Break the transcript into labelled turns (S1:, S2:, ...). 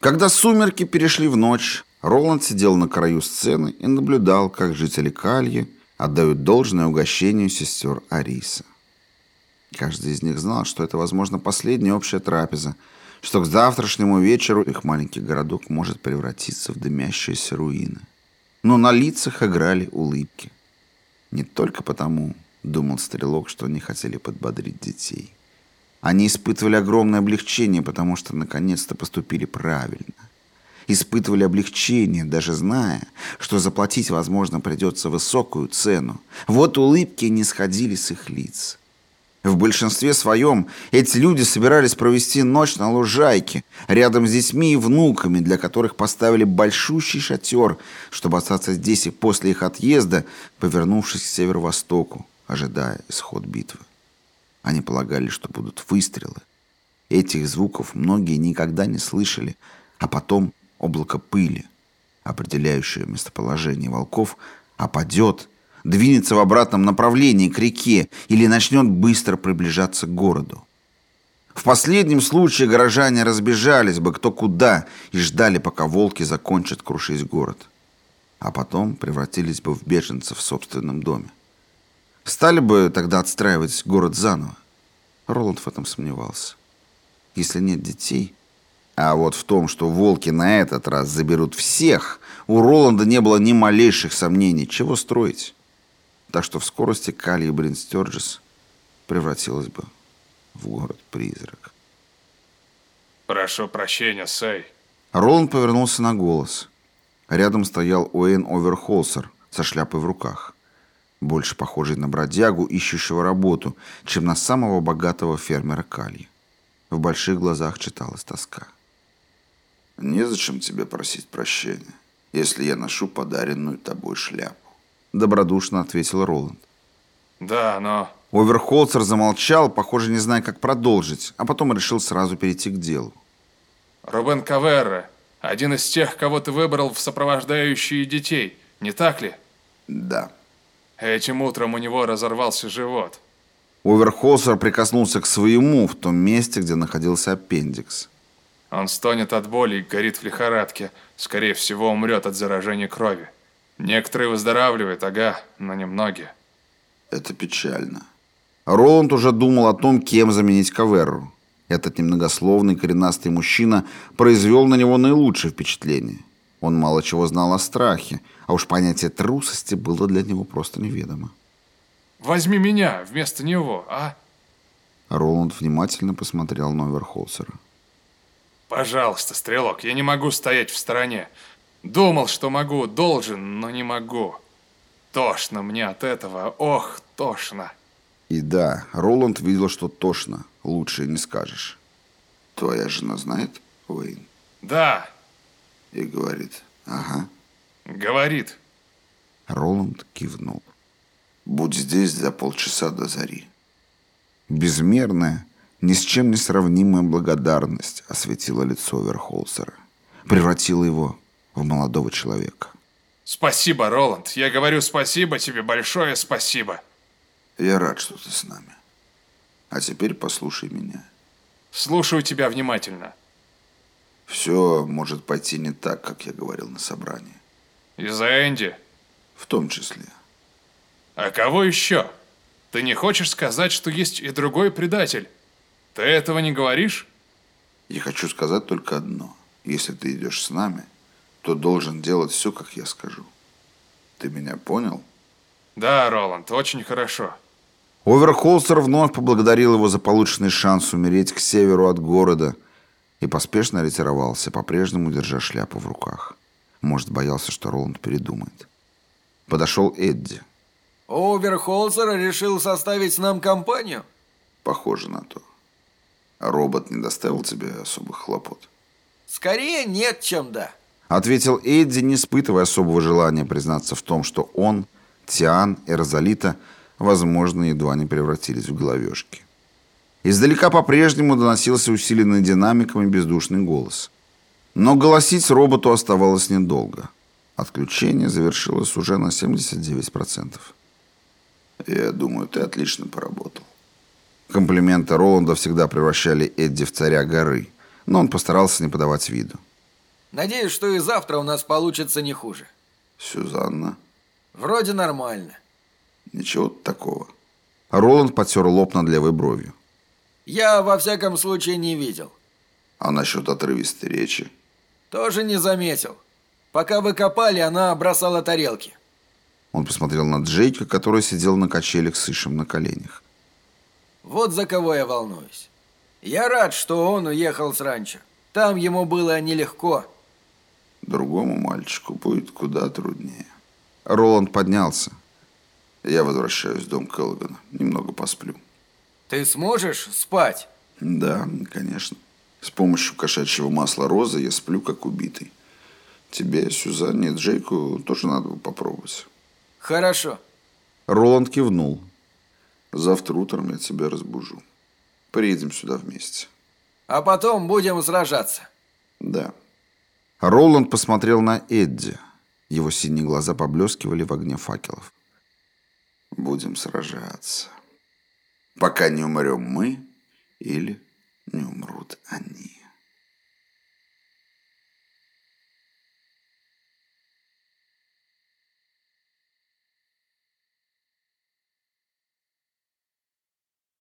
S1: Когда сумерки перешли в ночь, Роланд сидел на краю сцены и наблюдал, как жители Кальи отдают должное угощению сестер Ариса. Каждый из них знал, что это, возможно, последняя общая трапеза, что к завтрашнему вечеру их маленький городок может превратиться в дымящиеся руины. Но на лицах играли улыбки. Не только потому, думал стрелок, что они хотели подбодрить детей. Они испытывали огромное облегчение, потому что наконец-то поступили правильно. Испытывали облегчение, даже зная, что заплатить, возможно, придется высокую цену. Вот улыбки не сходили с их лиц. В большинстве своем эти люди собирались провести ночь на лужайке, рядом с детьми и внуками, для которых поставили большущий шатер, чтобы остаться здесь и после их отъезда, повернувшись к северо-востоку, ожидая исход битвы. Они полагали, что будут выстрелы. Этих звуков многие никогда не слышали, а потом облако пыли, определяющее местоположение волков, опадет, двинется в обратном направлении к реке или начнет быстро приближаться к городу. В последнем случае горожане разбежались бы кто куда и ждали, пока волки закончат крушить город. А потом превратились бы в беженцев в собственном доме. Стали бы тогда отстраивать город заново? Роланд в этом сомневался. Если нет детей... А вот в том, что волки на этот раз заберут всех, у Роланда не было ни малейших сомнений, чего строить. Так что в скорости Кали и Брин Стерджес превратилась бы в город-призрак.
S2: «Прошу прощения, Сэй».
S1: Роланд повернулся на голос. Рядом стоял Уэйн Оверхолсер со шляпой в руках больше похожий на бродягу, ищущего работу, чем на самого богатого фермера Кальи. В больших глазах читалась тоска.
S3: «Незачем тебе просить прощения, если я ношу подаренную тобой шляпу»,
S1: добродушно ответил Роланд.
S2: «Да, но...»
S1: Оверхолцер замолчал, похоже, не зная, как продолжить, а потом решил сразу перейти к делу.
S2: «Рубен Каверра, один из тех, кого ты выбрал в сопровождающие детей, не так ли?»
S3: «Да».
S2: Этим утром у него разорвался живот.
S1: Оверхолсер прикоснулся к своему в том месте, где находился аппендикс.
S2: Он стонет от боли и горит в лихорадке. Скорее всего, умрет от заражения крови. Некоторые выздоравливают, ага, но немногие.
S3: Это печально.
S1: Роланд уже думал о том, кем заменить Каверру. Этот немногословный коренастый мужчина произвел на него наилучшее впечатление. Он мало чего знал о страхе, а уж понятие трусости было для него просто неведомо.
S2: «Возьми меня вместо него, а?»
S1: Роланд внимательно посмотрел на Оверхолсера.
S2: «Пожалуйста, Стрелок, я не могу стоять в стороне. Думал, что могу, должен, но не могу. Тошно мне от этого, ох, тошно».
S1: И да, Роланд видел, что тошно, лучше не скажешь.
S3: «Твоя жена знает, Уэйн?»
S2: «Да».
S3: И говорит, ага.
S2: Говорит.
S1: Роланд кивнул.
S3: Будь здесь за полчаса до зари.
S1: Безмерная, ни с чем не сравнимая благодарность осветила лицо Верхолсера. Превратила его в молодого человека.
S2: Спасибо, Роланд. Я говорю спасибо тебе, большое спасибо.
S3: Я рад, что ты с нами. А теперь послушай меня.
S2: Слушаю тебя внимательно.
S3: Все может пойти не так, как я говорил на собрании.
S2: Из-за Энди?
S3: В том числе.
S2: А кого еще? Ты не хочешь сказать, что есть и другой предатель? Ты этого не говоришь?
S3: Я хочу сказать только одно. Если ты идешь с нами, то должен делать все, как я скажу. Ты меня понял?
S2: Да, Роланд, очень хорошо.
S1: Оверхолстер вновь поблагодарил его за полученный шанс умереть к северу от города и поспешно ретировался, по-прежнему держа шляпу в руках. Может, боялся, что Роланд передумает. Подошел Эдди.
S4: Оверхолцер решил составить нам компанию?
S3: Похоже на то. Робот не доставил тебе особых хлопот?
S4: Скорее нет, чем да.
S1: Ответил Эдди, не испытывая особого желания признаться в том, что он, Тиан и Розалита, возможно, едва не превратились в головешки. Издалека по-прежнему доносился усиленный динамиком и бездушный голос. Но голосить роботу оставалось недолго. Отключение завершилось уже на 79%.
S3: Я думаю, ты отлично поработал.
S1: Комплименты Роланда всегда превращали Эдди в царя горы, но он постарался не подавать виду.
S4: Надеюсь, что и завтра у нас получится не хуже.
S1: Сюзанна?
S4: Вроде нормально.
S1: Ничего такого.
S5: Роланд потер лоб над левой бровью.
S4: Я, во всяком случае, не видел.
S1: А насчет отрывистой речи?
S4: Тоже не заметил. Пока вы копали, она бросала тарелки.
S5: Он посмотрел на Джейка, который сидел на качелях с Ишем на коленях.
S4: Вот за кого я волнуюсь. Я рад, что он уехал с ранчо. Там ему было нелегко.
S1: Другому мальчику будет куда труднее.
S5: Роланд поднялся.
S1: Я возвращаюсь в дом Келлогана. Немного посплю.
S4: Ты сможешь спать?
S1: Да, конечно. С помощью кошачьего масла розы я сплю как убитый. Тебе, Сюзанне, Джейку тоже надо бы попробовать.
S4: Хорошо.
S5: Роланд кивнул.
S1: Завтра утром я тебя разбужу. Приедем сюда вместе.
S4: А потом будем сражаться.
S1: Да.
S5: Роланд посмотрел на Эдди. Его синие глаза поблескивали в огне факелов.
S1: Будем сражаться пока не умрем мы или не умрут они.